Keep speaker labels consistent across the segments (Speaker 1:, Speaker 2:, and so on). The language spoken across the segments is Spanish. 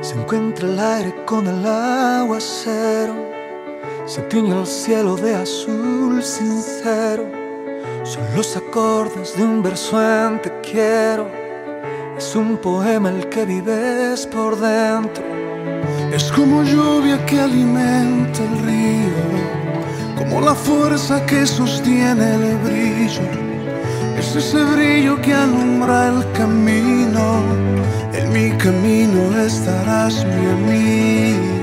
Speaker 1: Se encuentra el aire con el aguacero, se tiñe el cielo de azul sincero. Son los acordes de un verso en te quiero. Es un poema el que vives por dentro.
Speaker 2: Es como lluvia que alimenta el río, como la fuerza que sostiene el brillo. Es ese brillo que alumbra el camino. En mi camino estarás mi amigo.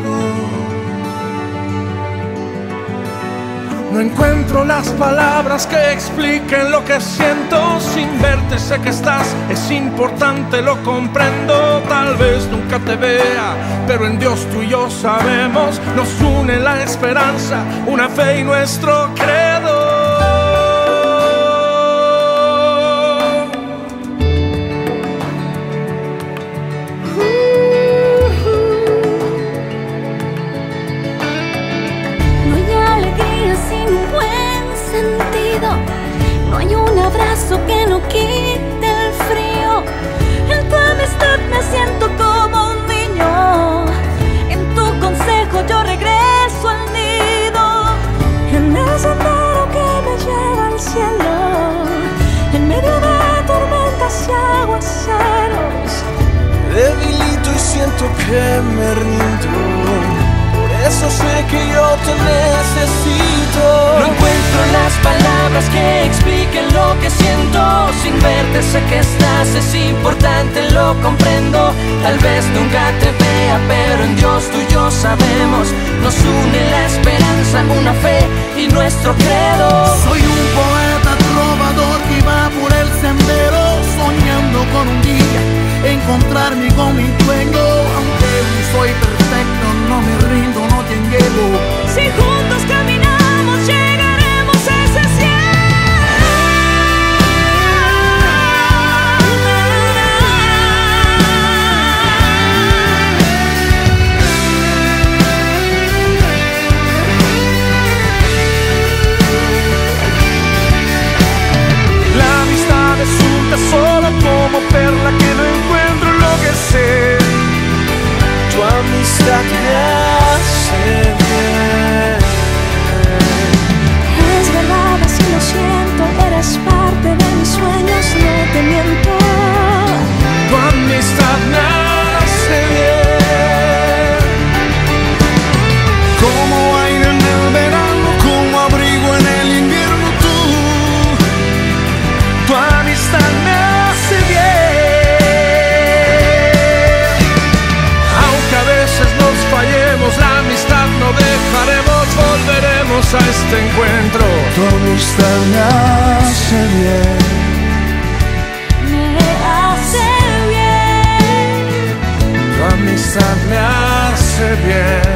Speaker 3: No encuentro las palabras que expliquen lo que siento sin verte. Sé que estás, es importante, lo comprendo. Tal vez nunca te vea, pero en Dios tú y yo sabemos. Nos une la esperanza, una fe y nuestro credo.
Speaker 4: Abrazo que no quite el frío. En tu amistad me siento como un niño. En tu consejo yo regreso al nido. En el sendero que me lleva al cielo. En medio de tormentas y aguaceros.
Speaker 5: Debilito y siento que me rindo. Que yo te necesito.
Speaker 6: No encuentro las palabras que expliquen lo que siento. Sin verte sé que estás, es importante, lo comprendo. Tal vez nunca te vea, pero en Dios tú y yo sabemos. Nos une la esperanza, una fe y nuestro credo.
Speaker 2: Soy un poeta trovador que va por el sendero, soñando con un día encontrarme con mi dueño.
Speaker 4: A
Speaker 3: este encuentro.
Speaker 2: Tu amistad me hace bien.
Speaker 4: Me hace bien.
Speaker 3: Tu amistad me hace bien.